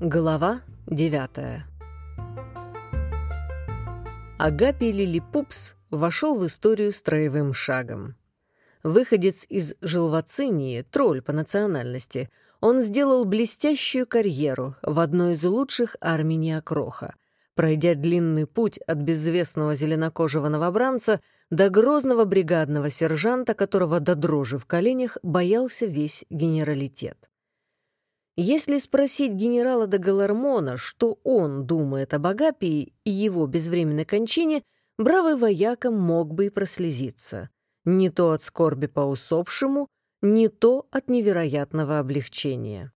Глава 9 Агапий Лилипупс вошел в историю строевым шагом. Выходец из Желвацинии, тролль по национальности, он сделал блестящую карьеру в одной из лучших армий Неокроха, пройдя длинный путь от безвестного зеленокожего новобранца до грозного бригадного сержанта, которого до дрожи в коленях боялся весь генералитет. Если спросить генерала де Галармона, что он думает об Агапии и его безвременной кончине, бравый вояка мог бы и прослезиться. Не то от скорби по усопшему, не то от невероятного облегчения.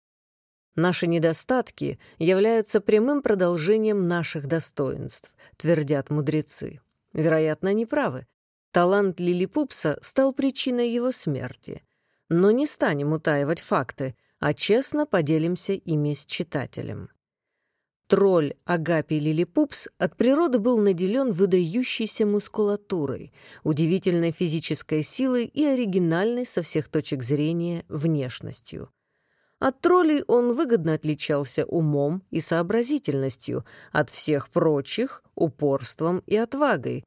Наши недостатки являются прямым продолжением наших достоинств, твердят мудрецы. Вероятно, они правы. Талант Лилипупса стал причиной его смерти. Но не станем утаивать факты — а честно поделимся ими с читателем. Тролль Агапий Лилипупс от природы был наделен выдающейся мускулатурой, удивительной физической силой и оригинальной со всех точек зрения внешностью. От троллей он выгодно отличался умом и сообразительностью, от всех прочих — упорством и отвагой,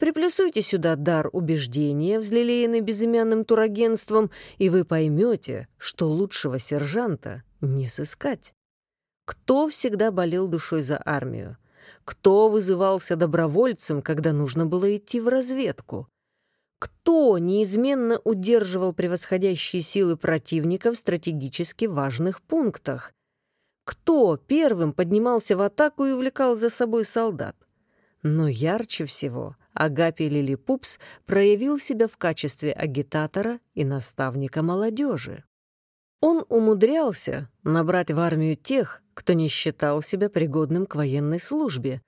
Приплюсуйте сюда дар убеждения, взлелеянный безымянным турагентством, и вы поймете, что лучшего сержанта не сыскать. Кто всегда болел душой за армию? Кто вызывался добровольцем, когда нужно было идти в разведку? Кто неизменно удерживал превосходящие силы противника в стратегически важных пунктах? Кто первым поднимался в атаку и увлекал за собой солдат? Но ярче всего Агапий Лилипупс проявил себя в качестве агитатора и наставника молодежи. Он умудрялся набрать в армию тех, кто не считал себя пригодным к военной службе,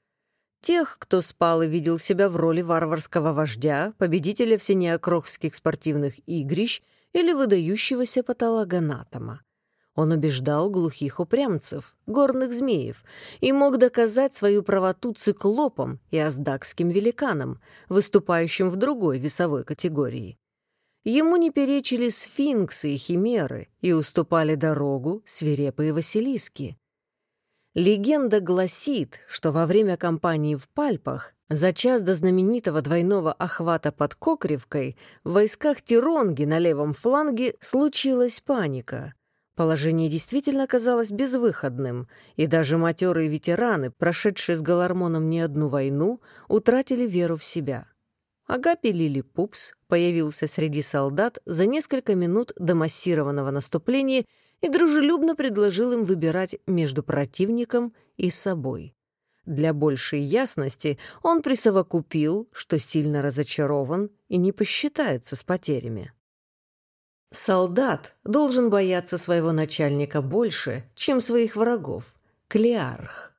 тех, кто спал и видел себя в роли варварского вождя, победителя всенеокрохских спортивных игрищ или выдающегося патологоанатома. Он убеждал глухих упрямцев, горных змеев, и мог доказать свою правоту циклопам и аздакским великанам, выступающим в другой весовой категории. Ему не перечили сфинксы и химеры и уступали дорогу свирепые василиски. Легенда гласит, что во время кампании в Пальпах за час до знаменитого двойного охвата под Кокревкой в войсках Тиронги на левом фланге случилась паника — Положение действительно казалось безвыходным, и даже матерые ветераны, прошедшие с Галармоном не одну войну, утратили веру в себя. Агапи Лили Пупс появился среди солдат за несколько минут до массированного наступления и дружелюбно предложил им выбирать между противником и собой. Для большей ясности он присовокупил, что сильно разочарован и не посчитается с потерями. Солдат должен бояться своего начальника больше, чем своих врагов. Клеарх.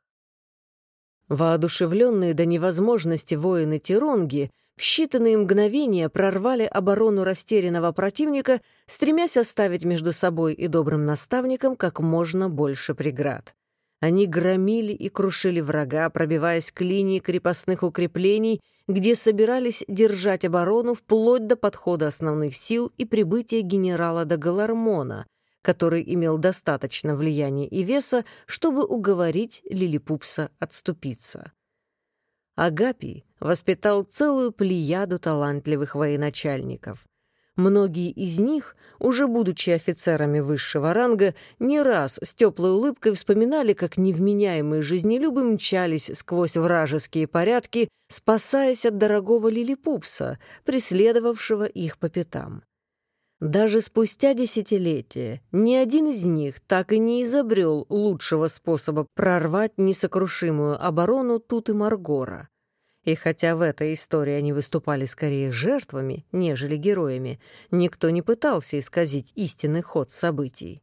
Воодушевленные до невозможности воины Тиронги в считанные мгновения прорвали оборону растерянного противника, стремясь оставить между собой и добрым наставником как можно больше преград. Они громили и крушили врага, пробиваясь к линии крепостных укреплений где собирались держать оборону вплоть до подхода основных сил и прибытия генерала до Галармона, который имел достаточно влияния и веса, чтобы уговорить Лилипупса отступиться. Агапий воспитал целую плеяду талантливых военачальников. Многие из них, уже будучи офицерами высшего ранга, не раз с теплой улыбкой вспоминали, как невменяемые жизнелюбы мчались сквозь вражеские порядки, спасаясь от дорогого лилипупса, преследовавшего их по пятам. Даже спустя десятилетия ни один из них так и не изобрел лучшего способа прорвать несокрушимую оборону Тут и Маргора. И хотя в этой истории они выступали скорее жертвами, нежели героями, никто не пытался исказить истинный ход событий.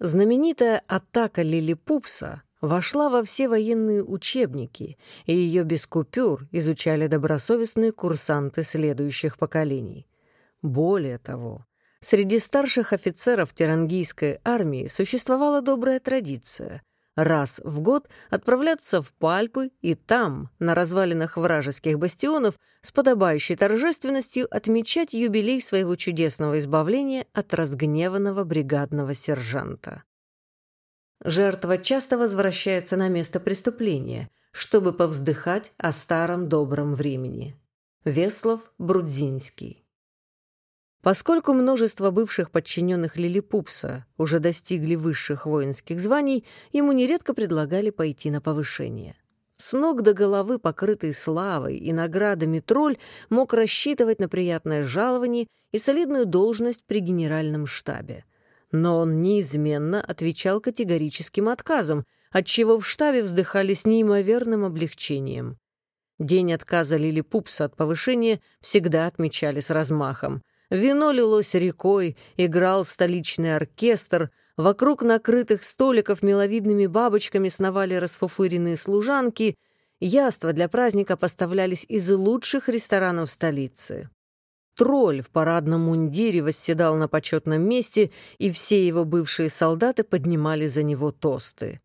Знаменитая атака Лилипупса вошла во все военные учебники, и ее без купюр изучали добросовестные курсанты следующих поколений. Более того, среди старших офицеров Терангийской армии существовала добрая традиция раз в год отправляться в Пальпы и там, на развалинах вражеских бастионов, с подобающей торжественностью отмечать юбилей своего чудесного избавления от разгневанного бригадного сержанта. Жертва часто возвращается на место преступления, чтобы повздыхать о старом добром времени. Веслов Брудзинский Поскольку множество бывших подчиненных Лилипупса уже достигли высших воинских званий, ему нередко предлагали пойти на повышение. С ног до головы, покрытый славой и наградами тролль, мог рассчитывать на приятное жалование и солидную должность при генеральном штабе. Но он неизменно отвечал категорическим отказом, отчего в штабе вздыхали с неимоверным облегчением. День отказа Лилипупса от повышения всегда отмечали с размахом. Вино лилось рекой, играл столичный оркестр, вокруг накрытых столиков миловидными бабочками сновали расфуфыренные служанки, яства для праздника поставлялись из лучших ресторанов столицы. Тролль в парадном мундире восседал на почетном месте, и все его бывшие солдаты поднимали за него тосты.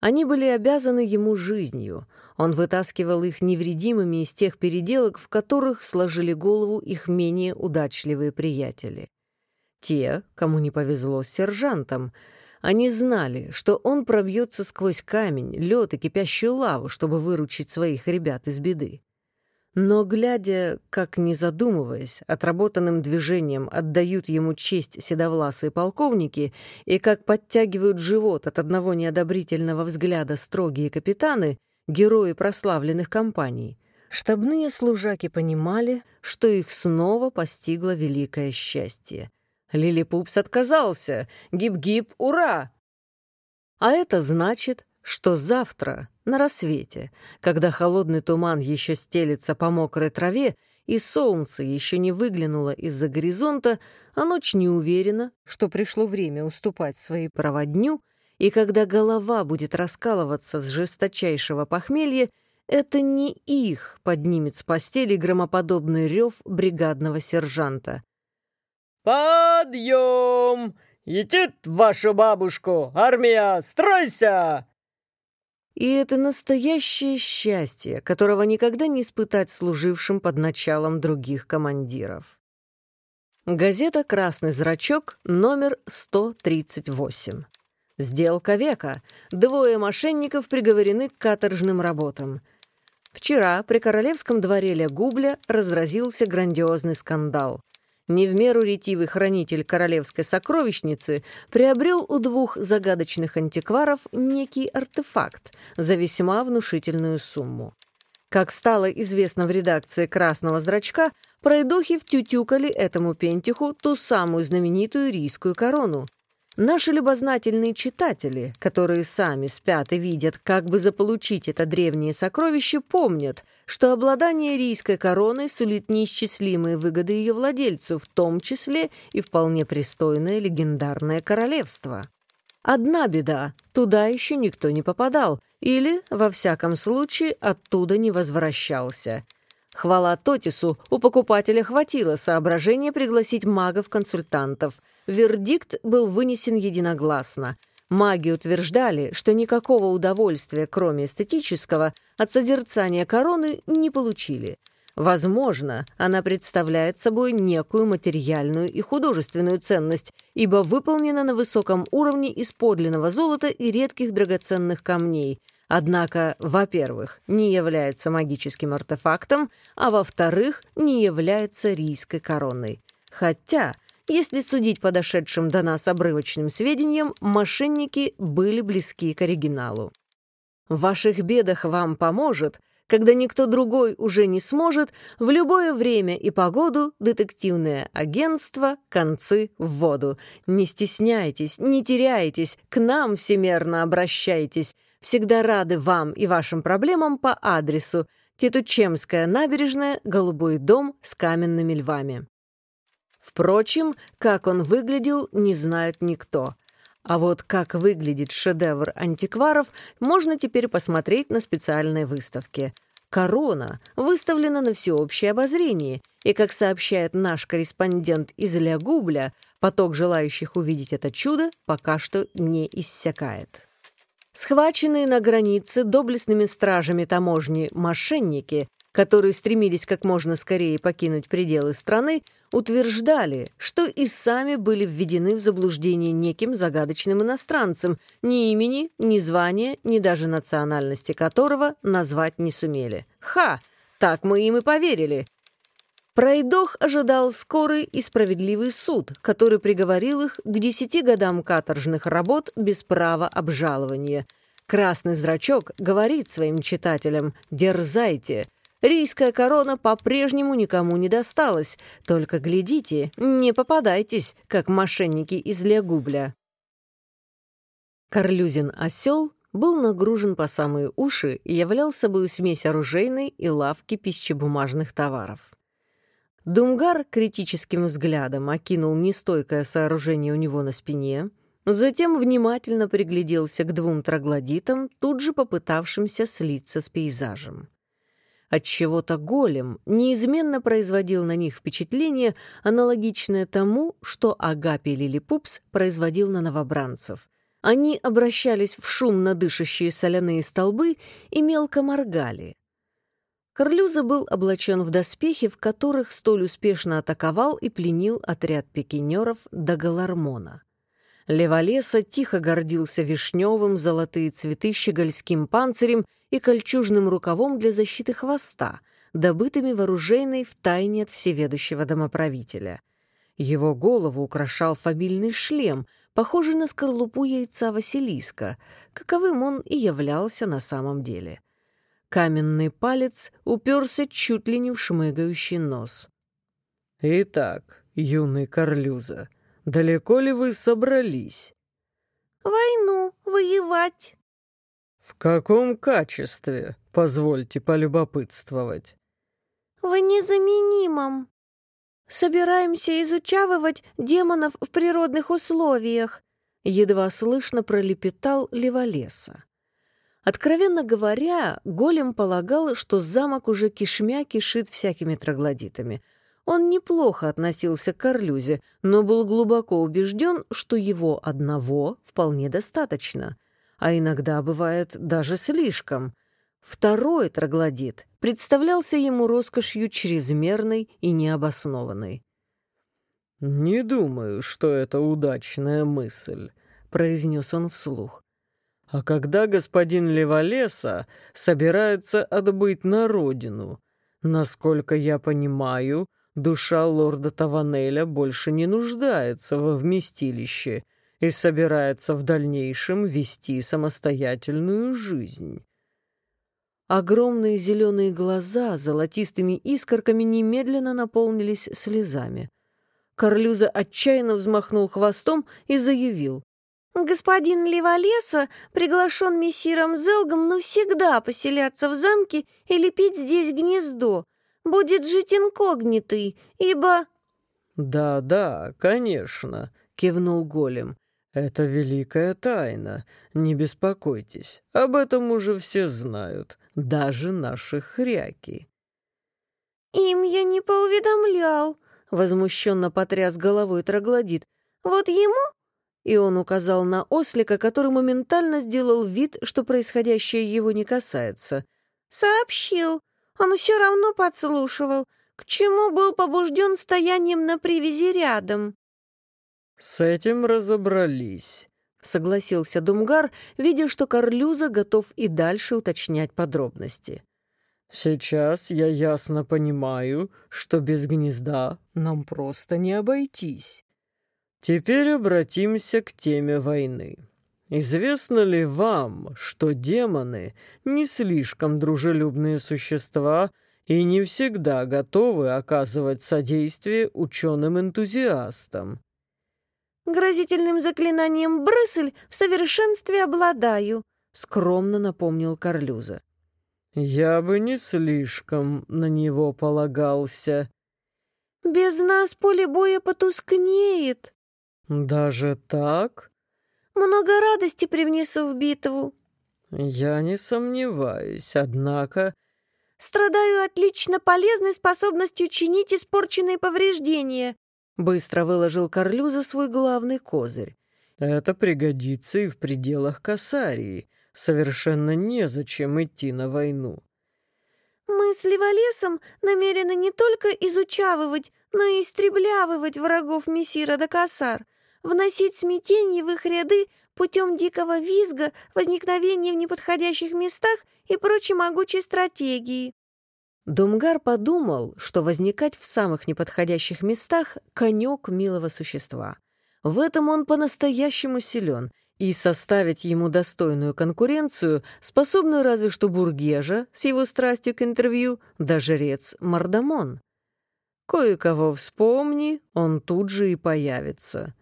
Они были обязаны ему жизнью. Он вытаскивал их невредимыми из тех переделок, в которых сложили голову их менее удачливые приятели. Те, кому не повезло с сержантом, они знали, что он пробьется сквозь камень, лед и кипящую лаву, чтобы выручить своих ребят из беды. Но, глядя, как, не задумываясь, отработанным движением отдают ему честь седовласые полковники и как подтягивают живот от одного неодобрительного взгляда строгие капитаны, герои прославленных компаний, штабные служаки понимали, что их снова постигло великое счастье. Лилипупс отказался. Гиб-гиб, ура! А это значит, что завтра, на рассвете, когда холодный туман еще стелится по мокрой траве и солнце еще не выглянуло из-за горизонта, а ночь не уверена, что пришло время уступать своей проводню, и когда голова будет раскалываться с жесточайшего похмелья, это не их поднимет с постели громоподобный рев бригадного сержанта. «Подъем! Етит вашу бабушку! Армия, стройся!» И это настоящее счастье, которого никогда не испытать служившим под началом других командиров. Газета «Красный зрачок», номер 138. Сделка века. Двое мошенников приговорены к каторжным работам. Вчера при королевском дворе Лягубля разразился грандиозный скандал не в меру ретивый хранитель королевской сокровищницы приобрел у двух загадочных антикваров некий артефакт за весьма внушительную сумму. Как стало известно в редакции «Красного зрачка», пройдохи втютюкали этому пентиху ту самую знаменитую рийскую корону — Наши любознательные читатели, которые сами спят и видят, как бы заполучить это древнее сокровище, помнят, что обладание рийской короной сулит неисчислимые выгоды ее владельцу, в том числе и вполне пристойное легендарное королевство. Одна беда — туда еще никто не попадал, или, во всяком случае, оттуда не возвращался. Хвала Тотису, у покупателя хватило соображения пригласить магов-консультантов — Вердикт был вынесен единогласно. Маги утверждали, что никакого удовольствия, кроме эстетического, от созерцания короны не получили. Возможно, она представляет собой некую материальную и художественную ценность, ибо выполнена на высоком уровне из подлинного золота и редких драгоценных камней. Однако, во-первых, не является магическим артефактом, а во-вторых, не является рийской короной. Хотя если судить по дошедшим до нас обрывочным сведениям, мошенники были близки к оригиналу. В ваших бедах вам поможет, когда никто другой уже не сможет, в любое время и погоду детективное агентство «Концы в воду». Не стесняйтесь, не теряйтесь, к нам всемерно обращайтесь. Всегда рады вам и вашим проблемам по адресу Тетучемская набережная, Голубой дом с каменными львами. Впрочем, как он выглядел, не знает никто. А вот как выглядит шедевр антикваров, можно теперь посмотреть на специальной выставке. Корона выставлена на всеобщее обозрение, и, как сообщает наш корреспондент из Лягубля, поток желающих увидеть это чудо пока что не иссякает. Схваченные на границе доблестными стражами таможни мошенники которые стремились как можно скорее покинуть пределы страны, утверждали, что и сами были введены в заблуждение неким загадочным иностранцем, ни имени, ни звания, ни даже национальности которого назвать не сумели. Ха! Так мы им и поверили. Пройдох ожидал скорый и справедливый суд, который приговорил их к десяти годам каторжных работ без права обжалования. Красный зрачок говорит своим читателям «Дерзайте!» Рийская корона по-прежнему никому не досталась, только глядите, не попадайтесь, как мошенники из Легубля. Карлюзин осел был нагружен по самые уши и являл собой смесь оружейной и лавки пищебумажных товаров. Думгар критическим взглядом окинул нестойкое сооружение у него на спине, затем внимательно пригляделся к двум троглодитам, тут же попытавшимся слиться с пейзажем. Отчего-то голем неизменно производил на них впечатление, аналогичное тому, что Агапи Лилипупс производил на новобранцев. Они обращались в шумно дышащие соляные столбы и мелко моргали. Карлюза был облачен в доспехи, в которых столь успешно атаковал и пленил отряд пикинеров до Галармона. Леволеса тихо гордился вишневым золотые цветы щегольским панцирем и кольчужным рукавом для защиты хвоста, добытыми в тайне от всеведущего домоправителя. Его голову украшал фамильный шлем, похожий на скорлупу яйца Василиска, каковым он и являлся на самом деле — Каменный палец уперся чуть ли не в шмыгающий нос. «Итак, юный Карлюза, далеко ли вы собрались?» «Войну воевать». «В каком качестве, позвольте полюбопытствовать?» «В незаменимом. Собираемся изучавывать демонов в природных условиях», едва слышно пролепетал Леволеса. Откровенно говоря, Голем полагал, что замок уже кишмя кишит всякими троглодитами. Он неплохо относился к Карлюзе, но был глубоко убежден, что его одного вполне достаточно, а иногда бывает даже слишком. Второй троглодит представлялся ему роскошью чрезмерной и необоснованной. «Не думаю, что это удачная мысль», — произнес он вслух. А когда господин Леволеса собирается отбыть на родину? Насколько я понимаю, душа лорда Таванеля больше не нуждается во вместилище и собирается в дальнейшем вести самостоятельную жизнь. Огромные зеленые глаза золотистыми искорками немедленно наполнились слезами. Карлюза отчаянно взмахнул хвостом и заявил. Господин Леволеса приглашен мессиром Зелгом навсегда поселяться в замке и лепить здесь гнездо. Будет жить инкогнитый, ибо...» «Да-да, конечно», — кивнул голем. «Это великая тайна. Не беспокойтесь, об этом уже все знают, даже наши хряки». «Им я не поуведомлял», — возмущенно потряс головой троглодит. «Вот ему и он указал на ослика, который моментально сделал вид, что происходящее его не касается. «Сообщил. Он все равно подслушивал. К чему был побужден стоянием на привязи рядом?» «С этим разобрались», — согласился Думгар, видя, что Карлюза готов и дальше уточнять подробности. «Сейчас я ясно понимаю, что без гнезда нам просто не обойтись. Теперь обратимся к теме войны. Известно ли вам, что демоны не слишком дружелюбные существа и не всегда готовы оказывать содействие ученым-энтузиастам? «Грозительным заклинанием «Брысль» в совершенстве обладаю», — скромно напомнил Карлюза. «Я бы не слишком на него полагался». «Без нас поле боя потускнеет», «Даже так?» «Много радости привнесу в битву». «Я не сомневаюсь, однако...» «Страдаю отлично полезной способностью чинить испорченные повреждения», быстро выложил Карлюза свой главный козырь. «Это пригодится и в пределах Касарии. Совершенно незачем идти на войну». Мы с Леволесом намерены не только изучавывать, но и истреблявывать врагов Мессира Дакасар, вносить смятение в их ряды путем дикого визга, возникновения в неподходящих местах и прочей могучей стратегии. Думгар подумал, что возникать в самых неподходящих местах — конек милого существа. В этом он по-настоящему силен — и составить ему достойную конкуренцию способны разве что Бургежа с его страстью к интервью, да жрец Мардамон. Кое-кого вспомни, он тут же и появится.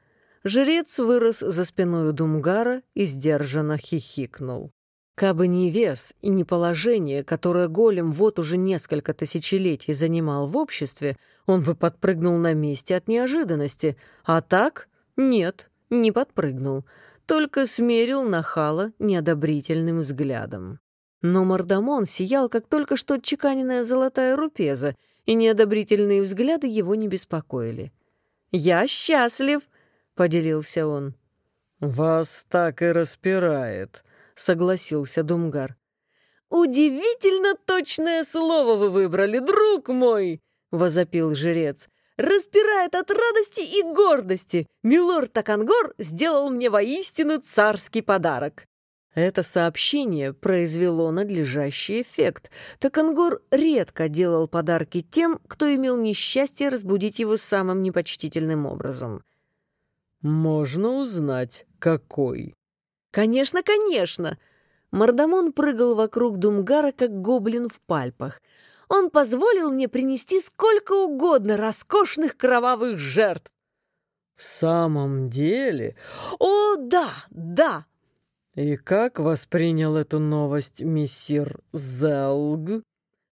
Жрец вырос за спиной Думгара и сдержанно хихикнул. Кабы не вес и не положение, которое голем вот уже несколько тысячелетий занимал в обществе, он бы подпрыгнул на месте от неожиданности, а так нет, не подпрыгнул — только смерил нахала неодобрительным взглядом. Но Мардамон сиял, как только что отчеканенная золотая рупеза, и неодобрительные взгляды его не беспокоили. «Я счастлив!» — поделился он. «Вас так и распирает», — согласился Думгар. «Удивительно точное слово вы выбрали, друг мой!» — возопил жрец распирает от радости и гордости. Милорд Такангор сделал мне воистину царский подарок. Это сообщение произвело надлежащий эффект. Такангор редко делал подарки тем, кто имел несчастье разбудить его самым непочтительным образом. «Можно узнать, какой?» «Конечно, конечно!» Мардамон прыгал вокруг Думгара, как гоблин в пальпах — он позволил мне принести сколько угодно роскошных кровавых жертв. «В самом деле?» «О, да, да!» «И как воспринял эту новость мессир Зелг?»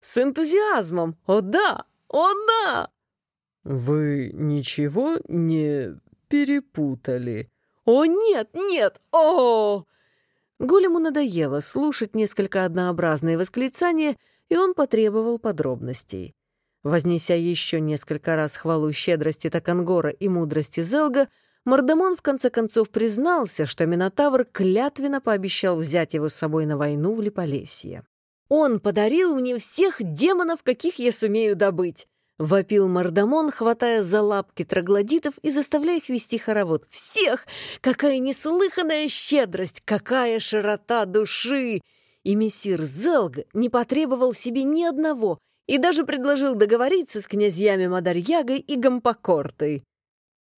«С энтузиазмом! О, да! О, да!» «Вы ничего не перепутали?» «О, нет, нет! О!» Голему надоело слушать несколько однообразные восклицания — и он потребовал подробностей. Вознеся еще несколько раз хвалу щедрости Такангора и мудрости Зелга, Мардамон в конце концов признался, что Минотавр клятвенно пообещал взять его с собой на войну в Липолесье. «Он подарил мне всех демонов, каких я сумею добыть!» — вопил Мардамон, хватая за лапки троглодитов и заставляя их вести хоровод. «Всех! Какая неслыханная щедрость! Какая широта души! и мессир Зелг не потребовал себе ни одного и даже предложил договориться с князьями Мадарьягой и Гампокортой.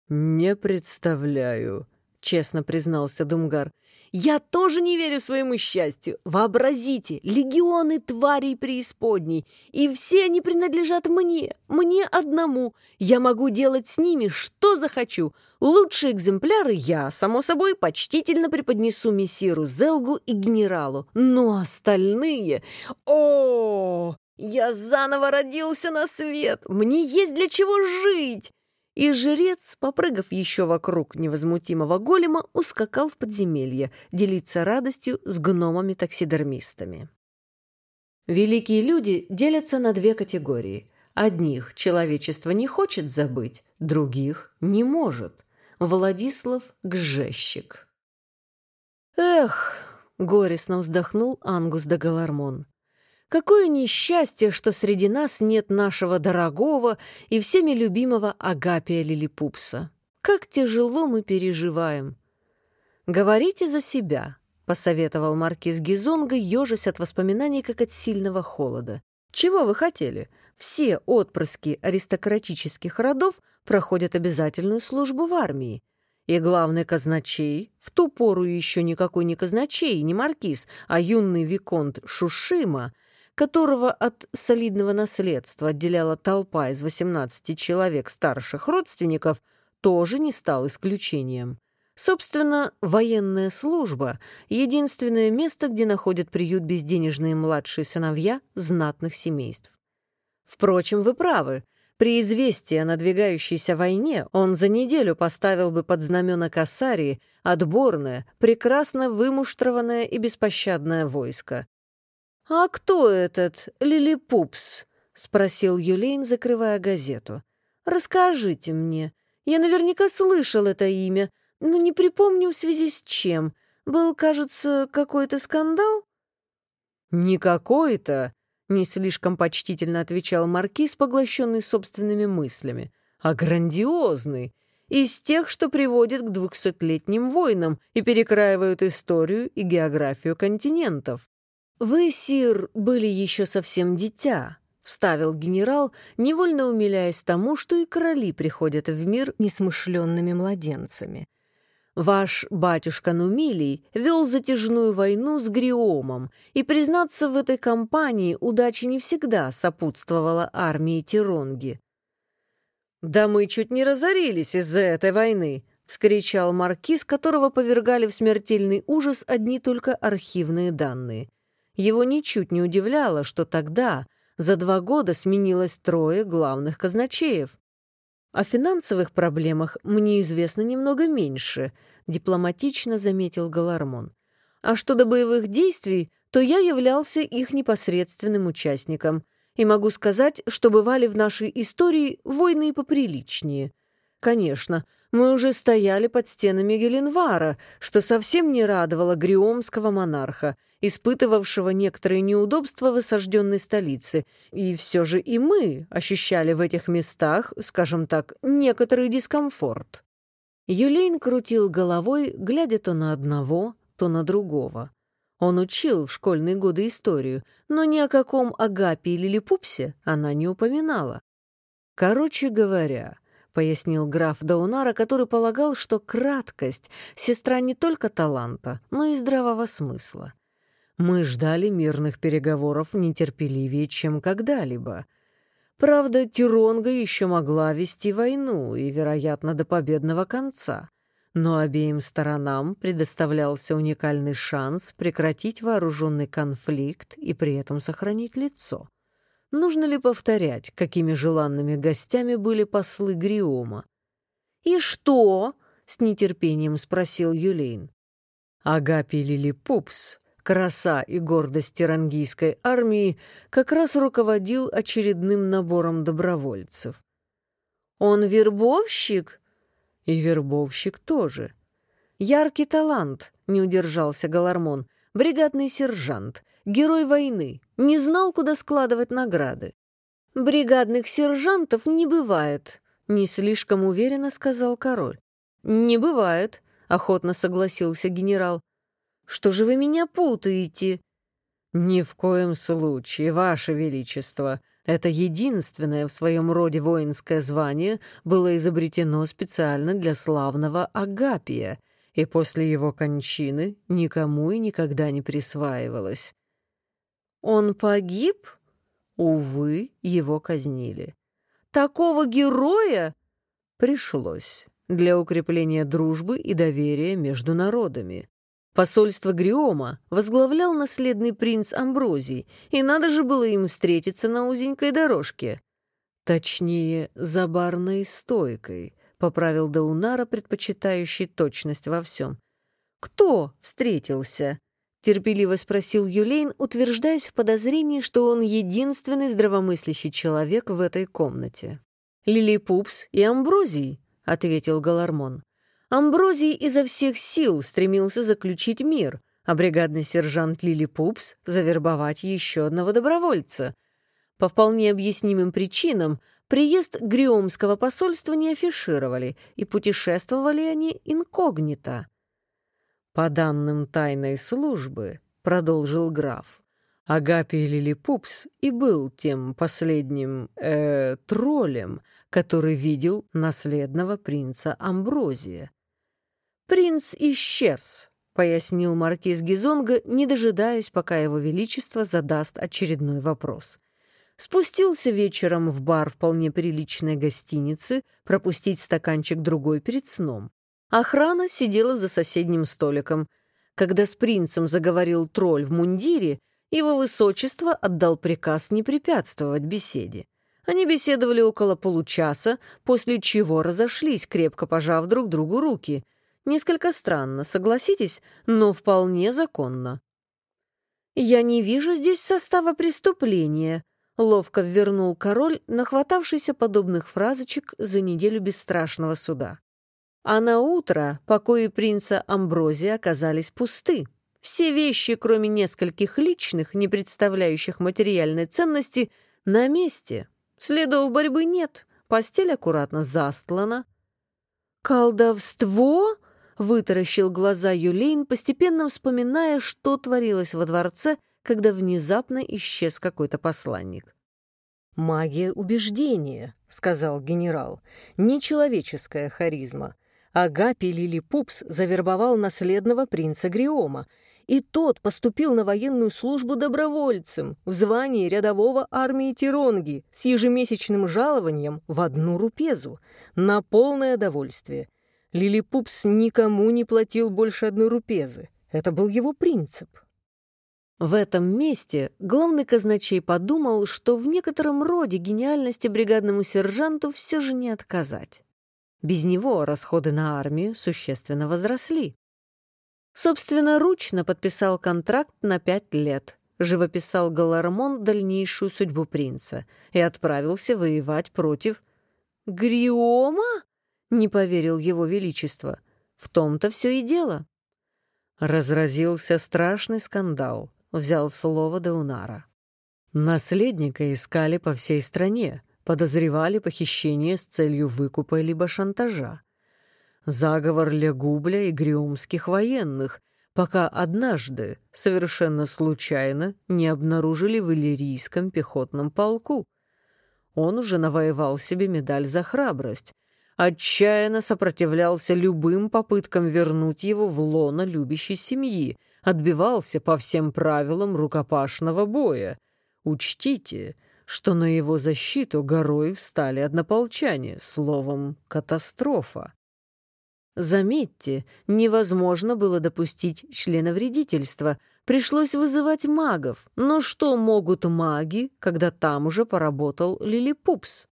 «Не представляю», — честно признался Думгар. «Я тоже не верю своему счастью. Вообразите, легионы тварей преисподней, и все они принадлежат мне, мне одному. Я могу делать с ними, что захочу. Лучшие экземпляры я, само собой, почтительно преподнесу мессиру Зелгу и генералу. Но остальные... О, я заново родился на свет! Мне есть для чего жить!» И жрец, попрыгав еще вокруг невозмутимого голема, ускакал в подземелье, делиться радостью с гномами-таксидермистами. Великие люди делятся на две категории. Одних человечество не хочет забыть, других не может. Владислав Гжещик. «Эх!» — горестно вздохнул Ангус де Галармон. Какое несчастье, что среди нас нет нашего дорогого и всеми любимого Агапия Лилипупса. Как тяжело мы переживаем. «Говорите за себя», — посоветовал маркиз Гизонга, ежась от воспоминаний, как от сильного холода. «Чего вы хотели? Все отпрыски аристократических родов проходят обязательную службу в армии. И главный казначей, в ту пору еще никакой не казначей, не маркиз, а юный виконт Шушима, которого от солидного наследства отделяла толпа из 18 человек старших родственников, тоже не стал исключением. Собственно, военная служба — единственное место, где находят приют безденежные младшие сыновья знатных семейств. Впрочем, вы правы. При известии о надвигающейся войне он за неделю поставил бы под знамена Кассарии отборное, прекрасно вымуштрованное и беспощадное войско. «А кто этот Лилипупс?» — спросил Юлейн, закрывая газету. «Расскажите мне. Я наверняка слышал это имя, но не припомню в связи с чем. Был, кажется, какой-то скандал?» «Не какой-то», не слишком почтительно отвечал маркиз, поглощенный собственными мыслями, а грандиозный, из тех, что приводят к двухсотлетним войнам и перекраивают историю и географию континентов. «Вы, сир, были еще совсем дитя», — вставил генерал, невольно умиляясь тому, что и короли приходят в мир несмышленными младенцами. Ваш батюшка Нумилий вел затяжную войну с Гриомом, и, признаться, в этой кампании удача не всегда сопутствовала армии Тиронги. «Да мы чуть не разорились из-за этой войны!» — вскричал маркиз, которого повергали в смертельный ужас одни только архивные данные. Его ничуть не удивляло, что тогда, за два года, сменилось трое главных казначеев. О финансовых проблемах мне известно немного меньше, дипломатично заметил Галармон. А что до боевых действий, то я являлся их непосредственным участником и могу сказать, что бывали в нашей истории войны поприличнее. Конечно, мы уже стояли под стенами Геленвара, что совсем не радовало гриомского монарха, испытывавшего некоторые неудобства в осажденной столице, и все же и мы ощущали в этих местах, скажем так, некоторый дискомфорт. Юлейн крутил головой, глядя то на одного, то на другого. Он учил в школьные годы историю, но ни о каком Агапе или Лилипупсе она не упоминала. Короче говоря, пояснил граф Даунара, который полагал, что краткость — сестра не только таланта, но и здравого смысла. Мы ждали мирных переговоров нетерпеливее, чем когда-либо. Правда, Тиронга еще могла вести войну, и, вероятно, до победного конца. Но обеим сторонам предоставлялся уникальный шанс прекратить вооруженный конфликт и при этом сохранить лицо. Нужно ли повторять, какими желанными гостями были послы Гриома? «И что?» — с нетерпением спросил Юлейн. Агапи Лилипупс, краса и гордость тирангийской армии, как раз руководил очередным набором добровольцев. «Он вербовщик?» «И вербовщик тоже». «Яркий талант», — не удержался Галармон, бригадный сержант, герой войны, не знал, куда складывать награды. «Бригадных сержантов не бывает», — не слишком уверенно сказал король. «Не бывает», — охотно согласился генерал. «Что же вы меня путаете?» «Ни в коем случае, Ваше Величество. Это единственное в своем роде воинское звание было изобретено специально для славного Агапия, и после его кончины никому и никогда не присваивалось. Он погиб? Увы, его казнили. Такого героя пришлось для укрепления дружбы и доверия между народами. Посольство Гриома возглавлял наследный принц Амброзий, и надо же было им встретиться на узенькой дорожке. Точнее, за барной стойкой, — поправил Даунара, предпочитающий точность во всем. «Кто встретился?» — терпеливо спросил Юлейн, утверждаясь в подозрении, что он единственный здравомыслящий человек в этой комнате. «Лилипупс и Амброзий», — ответил Галармон. Амброзий изо всех сил стремился заключить мир, а бригадный сержант Лилипупс — завербовать еще одного добровольца. По вполне объяснимым причинам Приезд Гриомского посольства не афишировали, и путешествовали они инкогнито. «По данным тайной службы», — продолжил граф, Агапий Лилипупс и был тем последним, э, троллем, который видел наследного принца Амброзия. «Принц исчез», — пояснил маркиз Гизонга, не дожидаясь, пока его величество задаст очередной вопрос спустился вечером в бар вполне приличной гостиницы пропустить стаканчик другой перед сном. Охрана сидела за соседним столиком. Когда с принцем заговорил тролль в мундире, его высочество отдал приказ не препятствовать беседе. Они беседовали около получаса, после чего разошлись, крепко пожав друг другу руки. Несколько странно, согласитесь, но вполне законно. «Я не вижу здесь состава преступления», ловко ввернул король, нахватавшийся подобных фразочек за неделю бесстрашного суда. А на утро покои принца Амброзия оказались пусты. Все вещи, кроме нескольких личных, не представляющих материальной ценности, на месте. Следов борьбы нет, постель аккуратно застлана. «Колдовство?» — вытаращил глаза Юлейн, постепенно вспоминая, что творилось во дворце, когда внезапно исчез какой-то посланник. «Магия убеждения», — сказал генерал, — «нечеловеческая харизма. Агапи Лилипупс завербовал наследного принца Гриома, и тот поступил на военную службу добровольцем в звании рядового армии Тиронги с ежемесячным жалованием в одну рупезу на полное довольствие. Лилипупс никому не платил больше одной рупезы. Это был его принцип. В этом месте главный казначей подумал, что в некотором роде гениальности бригадному сержанту все же не отказать. Без него расходы на армию существенно возросли. Собственно, ручно подписал контракт на пять лет, живописал Галармон дальнейшую судьбу принца и отправился воевать против... «Гриома?» — не поверил его величество. «В том-то все и дело». Разразился страшный скандал взял слово Деунара. Наследника искали по всей стране, подозревали похищение с целью выкупа либо шантажа. Заговор Легубля и гриумских военных, пока однажды, совершенно случайно, не обнаружили в Иллирийском пехотном полку. Он уже навоевал себе медаль за храбрость, отчаянно сопротивлялся любым попыткам вернуть его в лоно любящей семьи, отбивался по всем правилам рукопашного боя. Учтите, что на его защиту горой встали однополчане, словом, катастрофа. Заметьте, невозможно было допустить членовредительства, пришлось вызывать магов. Но что могут маги, когда там уже поработал Лилипупс?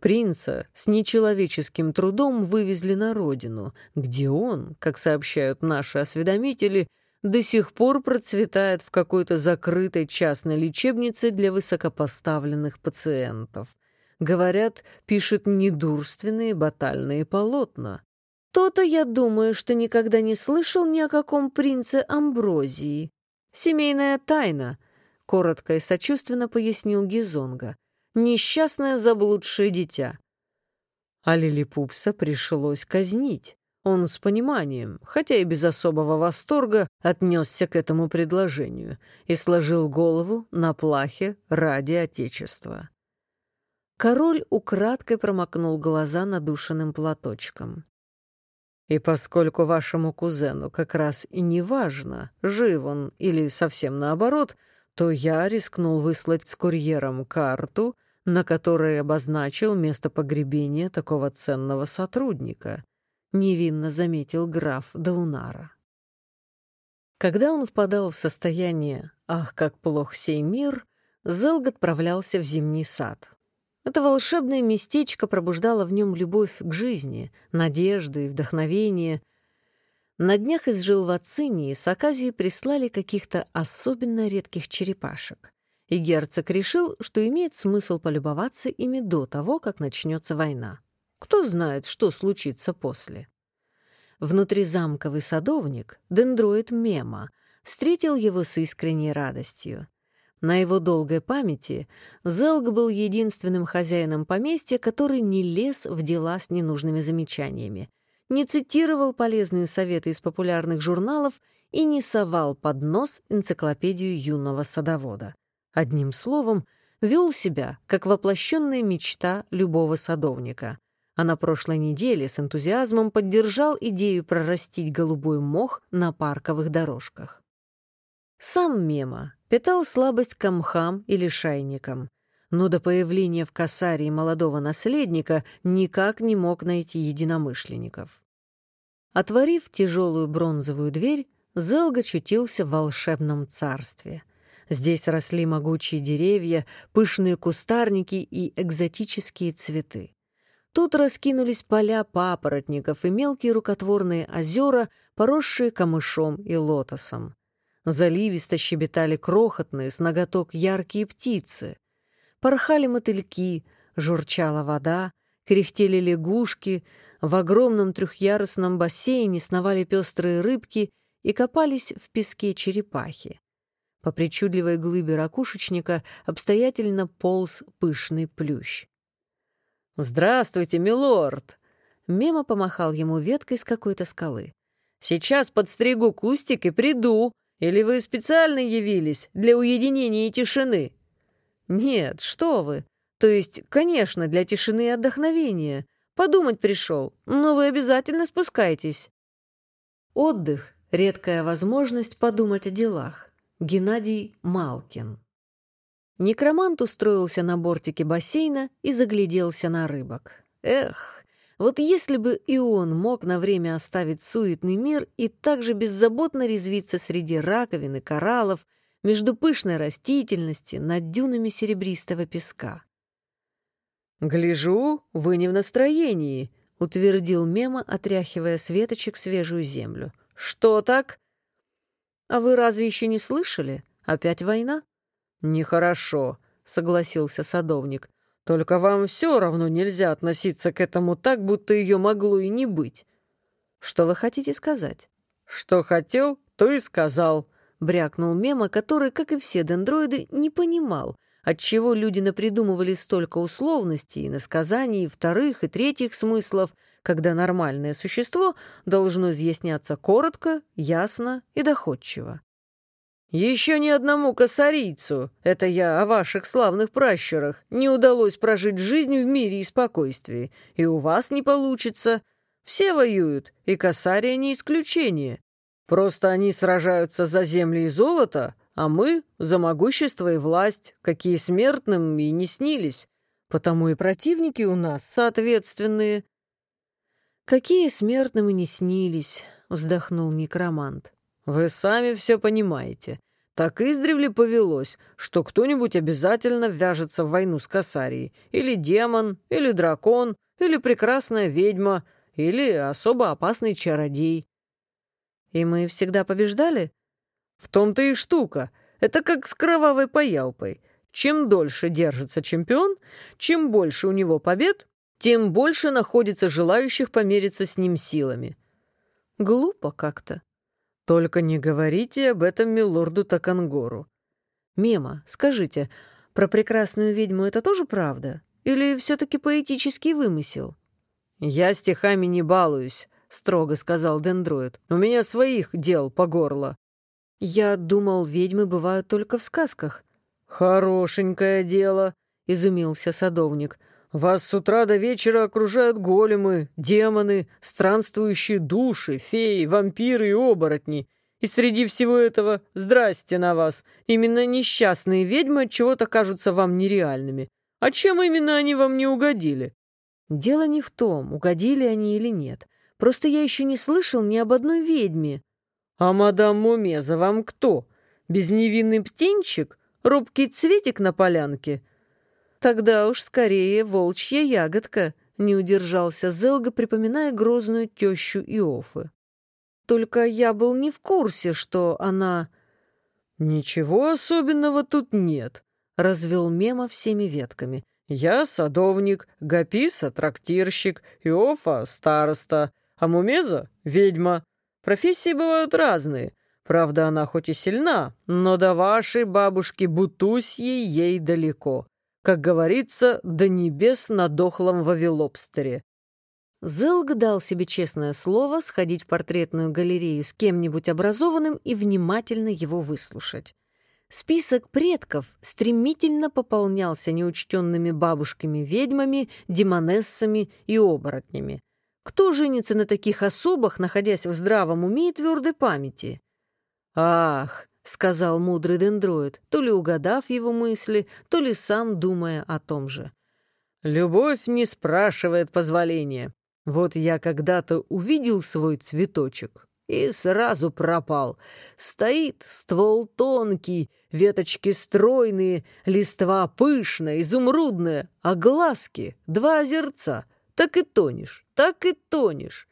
Принца с нечеловеческим трудом вывезли на родину, где он, как сообщают наши осведомители, до сих пор процветает в какой-то закрытой частной лечебнице для высокопоставленных пациентов. Говорят, пишет недурственные батальные полотна. То-то я думаю, что никогда не слышал ни о каком принце Амброзии. Семейная тайна, — коротко и сочувственно пояснил Гизонга. Несчастное заблудшее дитя. А Лилипупса пришлось казнить. Он с пониманием, хотя и без особого восторга, отнесся к этому предложению и сложил голову на плахе ради Отечества. Король украдкой промокнул глаза надушенным платочком. «И поскольку вашему кузену как раз и не важно, жив он или совсем наоборот, то я рискнул выслать с курьером карту, на которой обозначил место погребения такого ценного сотрудника. — невинно заметил граф Даунара. Когда он впадал в состояние «Ах, как плох сей мир», Зелг отправлялся в зимний сад. Это волшебное местечко пробуждало в нем любовь к жизни, надежды и вдохновение. На днях из Жилвацинии с Аказии прислали каких-то особенно редких черепашек, и герцог решил, что имеет смысл полюбоваться ими до того, как начнется война. Кто знает, что случится после. Внутризамковый садовник, дендроид Мема, встретил его с искренней радостью. На его долгой памяти Зелг был единственным хозяином поместья, который не лез в дела с ненужными замечаниями, не цитировал полезные советы из популярных журналов и не совал под нос энциклопедию юного садовода. Одним словом, вел себя, как воплощенная мечта любого садовника а на прошлой неделе с энтузиазмом поддержал идею прорастить голубой мох на парковых дорожках. Сам Мема питал слабость к мхам или шайникам, но до появления в Касарии молодого наследника никак не мог найти единомышленников. Отворив тяжелую бронзовую дверь, Зелга чутился в волшебном царстве. Здесь росли могучие деревья, пышные кустарники и экзотические цветы. Тут раскинулись поля папоротников и мелкие рукотворные озера, поросшие камышом и лотосом. Заливисто щебетали крохотные, с ноготок яркие птицы. Порхали мотыльки, журчала вода, кряхтели лягушки, в огромном трехъярусном бассейне сновали пестрые рыбки и копались в песке черепахи. По причудливой глыбе ракушечника обстоятельно полз пышный плющ. «Здравствуйте, милорд!» Мема помахал ему веткой с какой-то скалы. «Сейчас подстригу кустик и приду. Или вы специально явились для уединения и тишины?» «Нет, что вы. То есть, конечно, для тишины и отдохновения. Подумать пришел, но вы обязательно спускайтесь». Отдых — редкая возможность подумать о делах. Геннадий Малкин Некромант устроился на бортике бассейна и загляделся на рыбок. Эх, вот если бы и он мог на время оставить суетный мир и также беззаботно резвиться среди раковин и кораллов, между пышной растительности, над дюнами серебристого песка. «Гляжу, вы не в настроении», — утвердил Мема, отряхивая с веточек свежую землю. «Что так?» «А вы разве еще не слышали? Опять война?» «Нехорошо», — согласился садовник. «Только вам все равно нельзя относиться к этому так, будто ее могло и не быть». «Что вы хотите сказать?» «Что хотел, то и сказал», — брякнул Мема, который, как и все дендроиды, не понимал, отчего люди напридумывали столько условностей, и насказаний, вторых и третьих смыслов, когда нормальное существо должно изъясняться коротко, ясно и доходчиво. Еще ни одному косарийцу, это я о ваших славных пращурах, не удалось прожить жизнь в мире и спокойствии, и у вас не получится. Все воюют, и косария не исключение. Просто они сражаются за земли и золото, а мы — за могущество и власть, какие смертным и не снились. Потому и противники у нас соответственные». «Какие смертным и не снились», — вздохнул некромант. Вы сами все понимаете. Так издревле повелось, что кто-нибудь обязательно вяжется в войну с Касарией. Или демон, или дракон, или прекрасная ведьма, или особо опасный чародей. И мы всегда побеждали? В том-то и штука. Это как с кровавой поялпой. Чем дольше держится чемпион, чем больше у него побед, тем больше находится желающих помериться с ним силами. Глупо как-то. Только не говорите об этом милорду Такангору. Мема, скажите, про прекрасную ведьму это тоже правда? Или все-таки поэтический вымысел? Я стихами не балуюсь, строго сказал дендроид. У меня своих дел по горло. Я думал, ведьмы бывают только в сказках. Хорошенькое дело, изумился садовник. Вас с утра до вечера окружают големы, демоны, странствующие души, феи, вампиры и оборотни. И среди всего этого здрасте на вас. Именно несчастные ведьмы чего-то кажутся вам нереальными. А чем именно они вам не угодили? Дело не в том, угодили они или нет. Просто я еще не слышал ни об одной ведьме. А мадам Мумеза вам кто? Безневинный птенчик? Робкий цветик на полянке? Тогда уж скорее волчья ягодка, не удержался Зелга, припоминая грозную тещу Иофы. Только я был не в курсе, что она... «Ничего особенного тут нет», — развел Мема всеми ветками. «Я садовник, Гаписа — трактирщик, Иофа — староста, а Мумеза — ведьма. Профессии бывают разные. Правда, она хоть и сильна, но до вашей бабушки Бутусьи ей далеко как говорится, до небес на дохлом вавилобстере. Зелг дал себе честное слово сходить в портретную галерею с кем-нибудь образованным и внимательно его выслушать. Список предков стремительно пополнялся неучтенными бабушками-ведьмами, демонессами и оборотнями. Кто женится на таких особах, находясь в здравом уме и твердой памяти? Ах, — сказал мудрый дендроид, то ли угадав его мысли, то ли сам думая о том же. «Любовь не спрашивает позволения. Вот я когда-то увидел свой цветочек и сразу пропал. Стоит ствол тонкий, веточки стройные, листва пышная, изумрудная, а глазки — два озерца. Так и тонешь, так и тонешь».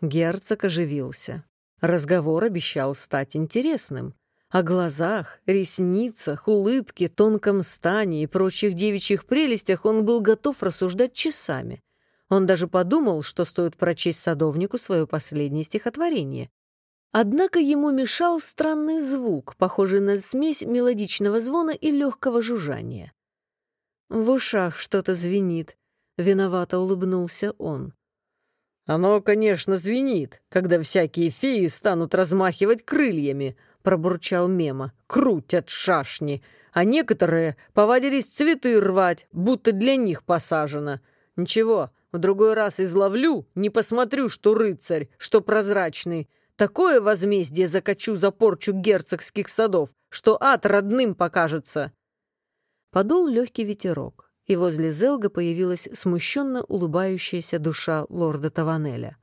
Герцог оживился. Разговор обещал стать интересным. О глазах, ресницах, улыбке, тонком стане и прочих девичьих прелестях он был готов рассуждать часами. Он даже подумал, что стоит прочесть садовнику свое последнее стихотворение. Однако ему мешал странный звук, похожий на смесь мелодичного звона и легкого жужжания. В ушах что-то звенит. Виновато улыбнулся он. «Оно, конечно, звенит, когда всякие феи станут размахивать крыльями», — пробурчал Мема. «Крутят шашни, а некоторые повадились цветы рвать, будто для них посажено. Ничего, в другой раз изловлю, не посмотрю, что рыцарь, что прозрачный. Такое возмездие закачу за порчу герцогских садов, что ад родным покажется». Подул легкий ветерок и возле Зелга появилась смущенно улыбающаяся душа лорда Таванеля.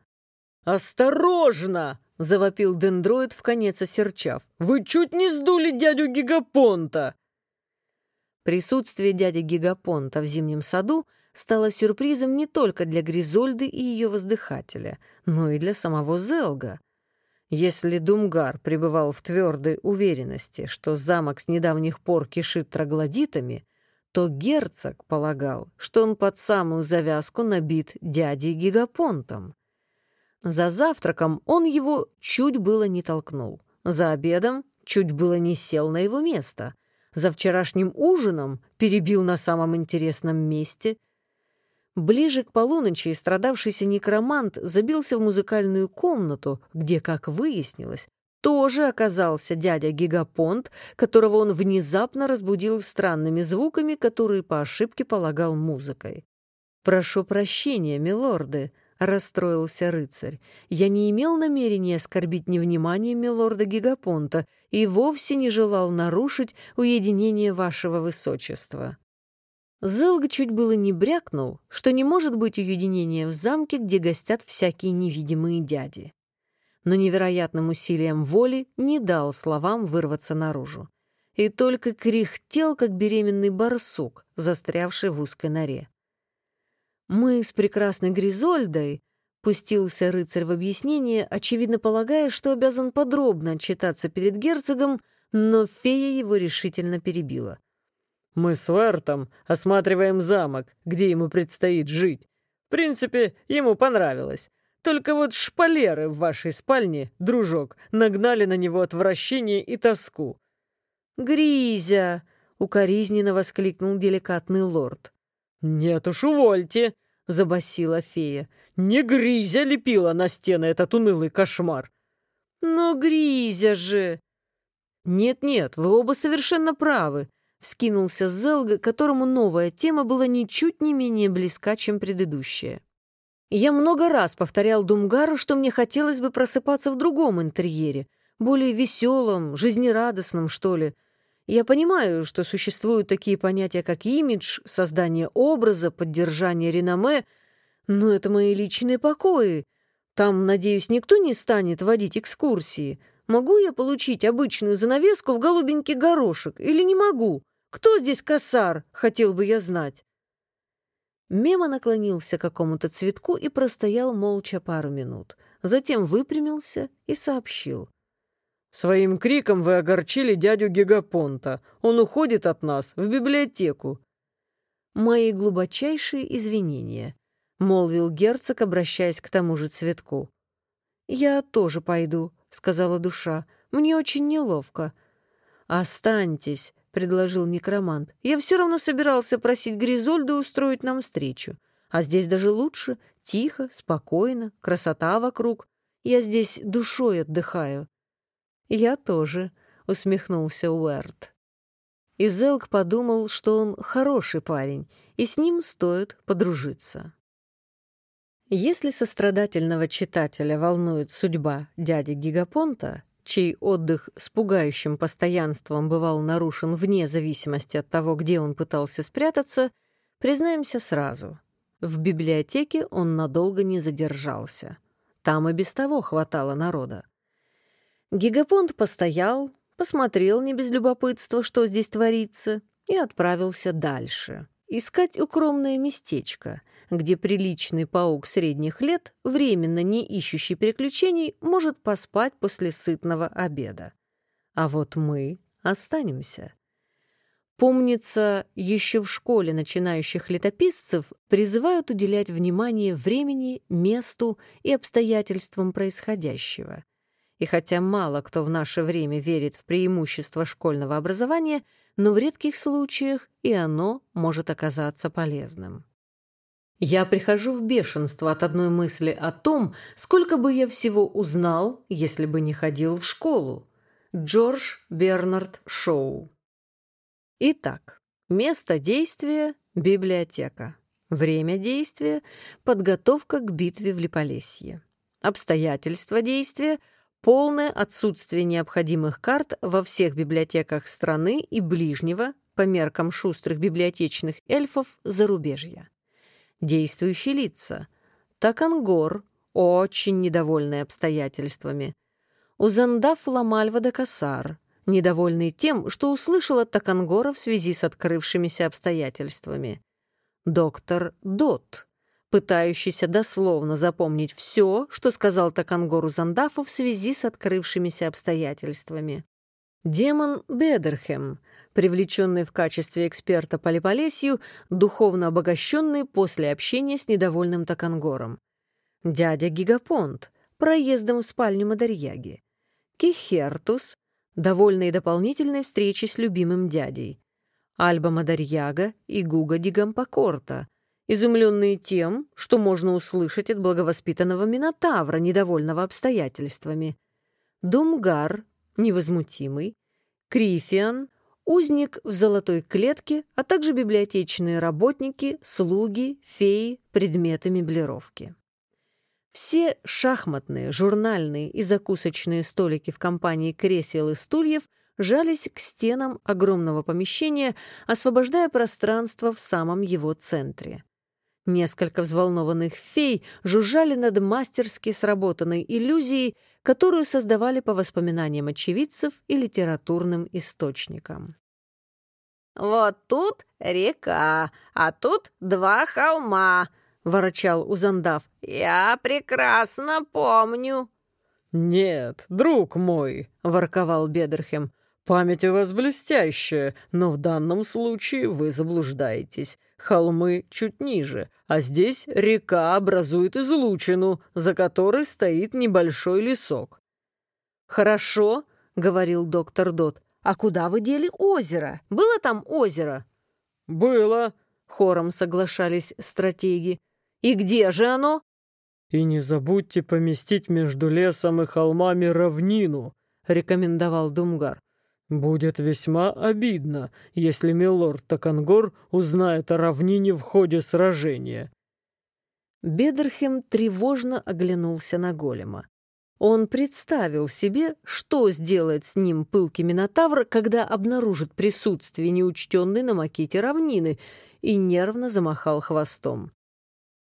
«Осторожно!» — завопил дендроид в конец осерчав. «Вы чуть не сдули дядю Гигапонта!» Присутствие дяди Гигапонта в зимнем саду стало сюрпризом не только для Гризольды и ее воздыхателя, но и для самого Зелга. Если Думгар пребывал в твердой уверенности, что замок с недавних пор кишит троглодитами, то герцог полагал, что он под самую завязку набит дядей Гигапонтом. За завтраком он его чуть было не толкнул, за обедом чуть было не сел на его место, за вчерашним ужином перебил на самом интересном месте. Ближе к полуночи страдавшийся некромант забился в музыкальную комнату, где, как выяснилось, тоже оказался дядя Гигапонт, которого он внезапно разбудил странными звуками, которые по ошибке полагал музыкой. «Прошу прощения, милорды», — расстроился рыцарь. «Я не имел намерения оскорбить невнимание милорда Гигапонта и вовсе не желал нарушить уединение вашего высочества». Зелг чуть было не брякнул, что не может быть уединения в замке, где гостят всякие невидимые дяди но невероятным усилием воли не дал словам вырваться наружу. И только кряхтел, как беременный барсук, застрявший в узкой норе. «Мы с прекрасной Гризольдой», — пустился рыцарь в объяснение, очевидно полагая, что обязан подробно отчитаться перед герцогом, но фея его решительно перебила. «Мы с Вертом осматриваем замок, где ему предстоит жить. В принципе, ему понравилось. Только вот шпалеры в вашей спальне, дружок, нагнали на него отвращение и тоску». «Гризя!» — укоризненно воскликнул деликатный лорд. «Нет уж, увольте!» — забасила фея. «Не Гризя лепила на стены этот унылый кошмар!» «Но Гризя же!» «Нет-нет, вы оба совершенно правы», — вскинулся Зелга, которому новая тема была ничуть не менее близка, чем предыдущая. Я много раз повторял Думгару, что мне хотелось бы просыпаться в другом интерьере, более веселом, жизнерадостном, что ли. Я понимаю, что существуют такие понятия, как имидж, создание образа, поддержание реноме, но это мои личные покои. Там, надеюсь, никто не станет водить экскурсии. Могу я получить обычную занавеску в голубенький горошек или не могу? Кто здесь косар, хотел бы я знать. Мема наклонился к какому-то цветку и простоял молча пару минут. Затем выпрямился и сообщил. «Своим криком вы огорчили дядю Гигапонта. Он уходит от нас в библиотеку». «Мои глубочайшие извинения», — молвил герцог, обращаясь к тому же цветку. «Я тоже пойду», — сказала душа. «Мне очень неловко». «Останьтесь», предложил некромант. «Я все равно собирался просить Гризольду устроить нам встречу. А здесь даже лучше. Тихо, спокойно, красота вокруг. Я здесь душой отдыхаю». «Я тоже», — усмехнулся Уэрт. И Зелк подумал, что он хороший парень, и с ним стоит подружиться. Если сострадательного читателя волнует судьба дяди Гигапонта, чей отдых с пугающим постоянством бывал нарушен вне зависимости от того, где он пытался спрятаться, признаемся сразу. В библиотеке он надолго не задержался. Там и без того хватало народа. Гигапонт постоял, посмотрел не без любопытства, что здесь творится, и отправился дальше. Искать укромное местечко — где приличный паук средних лет, временно не ищущий приключений, может поспать после сытного обеда. А вот мы останемся. Помнится, еще в школе начинающих летописцев призывают уделять внимание времени, месту и обстоятельствам происходящего. И хотя мало кто в наше время верит в преимущество школьного образования, но в редких случаях и оно может оказаться полезным. Я прихожу в бешенство от одной мысли о том, сколько бы я всего узнал, если бы не ходил в школу. Джордж Бернард Шоу. Итак, место действия – библиотека. Время действия – подготовка к битве в Липолесье. Обстоятельства действия – полное отсутствие необходимых карт во всех библиотеках страны и ближнего, по меркам шустрых библиотечных эльфов, зарубежья. Действующие лица. Такангор, очень недовольный обстоятельствами. Узандаф Ламальва де Касар, недовольный тем, что услышал от Такангора в связи с открывшимися обстоятельствами. Доктор Дот, пытающийся дословно запомнить все, что сказал Такангору Зандафу в связи с открывшимися обстоятельствами. Демон Бедерхем, привлеченный в качестве эксперта по Липолесью, духовно обогащенный после общения с недовольным Такангором. Дядя Гигапонт, проездом в спальню Мадарьяги. Кихертус, довольный дополнительной встречей с любимым дядей. Альба Мадарьяга и Гуга Дигампакорта, изумленные тем, что можно услышать от благовоспитанного Минотавра, недовольного обстоятельствами. Думгар, невозмутимый, Крифиан, узник в золотой клетке, а также библиотечные работники, слуги, феи, предметы меблировки. Все шахматные, журнальные и закусочные столики в компании кресел и стульев жались к стенам огромного помещения, освобождая пространство в самом его центре. Несколько взволнованных фей жужжали над мастерски сработанной иллюзией, которую создавали по воспоминаниям очевидцев и литературным источникам. «Вот тут река, а тут два холма», — ворочал Узандав. «Я прекрасно помню». «Нет, друг мой», — ворковал Бедерхем, — «память у вас блестящая, но в данном случае вы заблуждаетесь. Холмы чуть ниже, а здесь река образует излучину, за которой стоит небольшой лесок. «Хорошо», — говорил доктор Дот. «А куда вы дели озеро? Было там озеро?» «Было», — хором соглашались стратеги. «И где же оно?» «И не забудьте поместить между лесом и холмами равнину», — рекомендовал Думгар. «Будет весьма обидно, если милорд Такангор узнает о равнине в ходе сражения». Бедерхем тревожно оглянулся на голема. Он представил себе, что сделает с ним пылкий Минотавр, когда обнаружит присутствие неучтенной на макете равнины, и нервно замахал хвостом.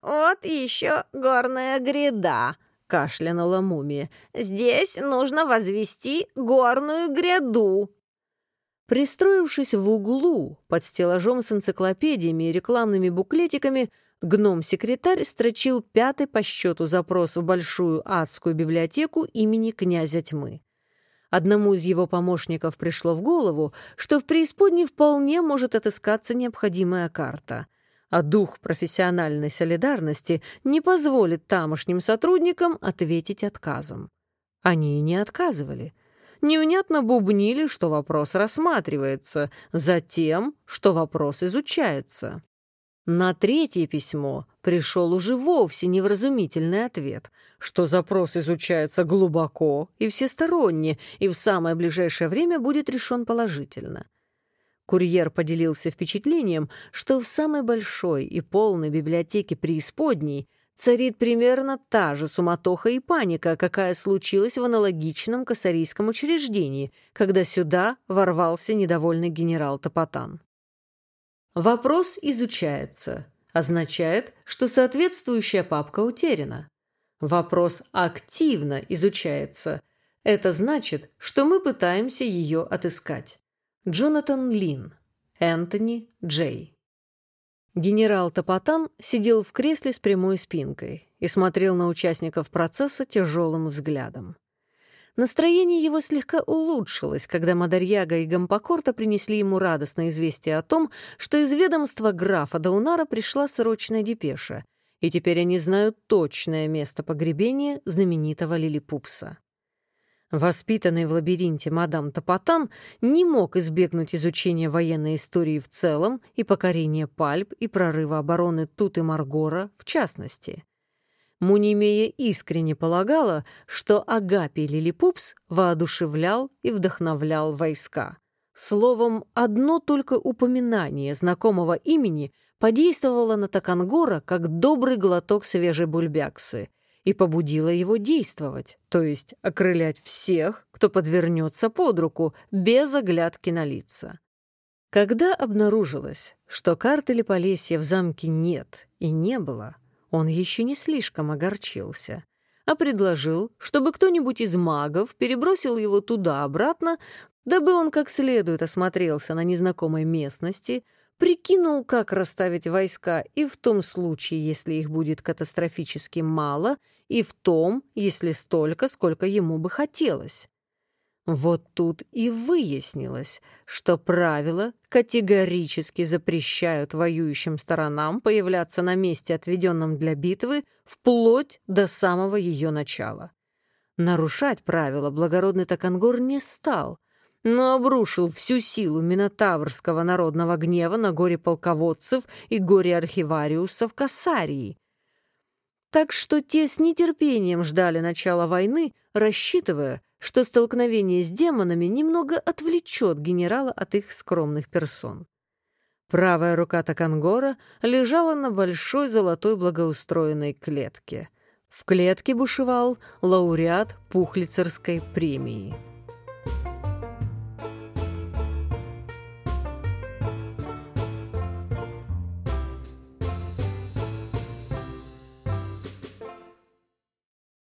«Вот еще горная гряда», — кашлянула мумия. «Здесь нужно возвести горную гряду». Пристроившись в углу под стеллажом с энциклопедиями и рекламными буклетиками, гном-секретарь строчил пятый по счету запрос в большую адскую библиотеку имени князя тьмы. Одному из его помощников пришло в голову, что в преисподней вполне может отыскаться необходимая карта, а дух профессиональной солидарности не позволит тамошним сотрудникам ответить отказом. Они и не отказывали. Невнятно бубнили, что вопрос рассматривается, затем, что вопрос изучается. На третье письмо пришел уже вовсе невразумительный ответ, что запрос изучается глубоко и всесторонне, и в самое ближайшее время будет решен положительно. Курьер поделился впечатлением, что в самой большой и полной библиотеке преисподней царит примерно та же суматоха и паника, какая случилась в аналогичном косарийском учреждении, когда сюда ворвался недовольный генерал Топотан. Вопрос изучается. Означает, что соответствующая папка утеряна. Вопрос активно изучается. Это значит, что мы пытаемся ее отыскать. Джонатан Лин. Энтони Джей. Генерал Топотан сидел в кресле с прямой спинкой и смотрел на участников процесса тяжелым взглядом. Настроение его слегка улучшилось, когда Мадарьяга и Гампокорта принесли ему радостное известие о том, что из ведомства графа Даунара пришла срочная депеша, и теперь они знают точное место погребения знаменитого Лилипупса. Воспитанный в лабиринте мадам Топотан не мог избегнуть изучения военной истории в целом и покорения Пальп и прорыва обороны Тут и Маргора в частности. Мунимея искренне полагала, что Агапий Лилипупс воодушевлял и вдохновлял войска. Словом, одно только упоминание знакомого имени подействовало на Такангора как добрый глоток свежей бульбяксы — и побудила его действовать, то есть окрылять всех, кто подвернется под руку, без оглядки на лица. Когда обнаружилось, что карты Леполесья в замке нет и не было, он еще не слишком огорчился, а предложил, чтобы кто-нибудь из магов перебросил его туда-обратно, дабы он как следует осмотрелся на незнакомой местности, прикинул, как расставить войска и в том случае, если их будет катастрофически мало, и в том, если столько, сколько ему бы хотелось. Вот тут и выяснилось, что правила категорически запрещают воюющим сторонам появляться на месте, отведенном для битвы, вплоть до самого ее начала. Нарушать правила благородный Такангор не стал — но обрушил всю силу минотаврского народного гнева на горе полководцев и горе архивариусов Кассарии. Так что те с нетерпением ждали начала войны, рассчитывая, что столкновение с демонами немного отвлечет генерала от их скромных персон. Правая рука Такангора лежала на большой золотой благоустроенной клетке. В клетке бушевал лауреат Пухлицерской премии —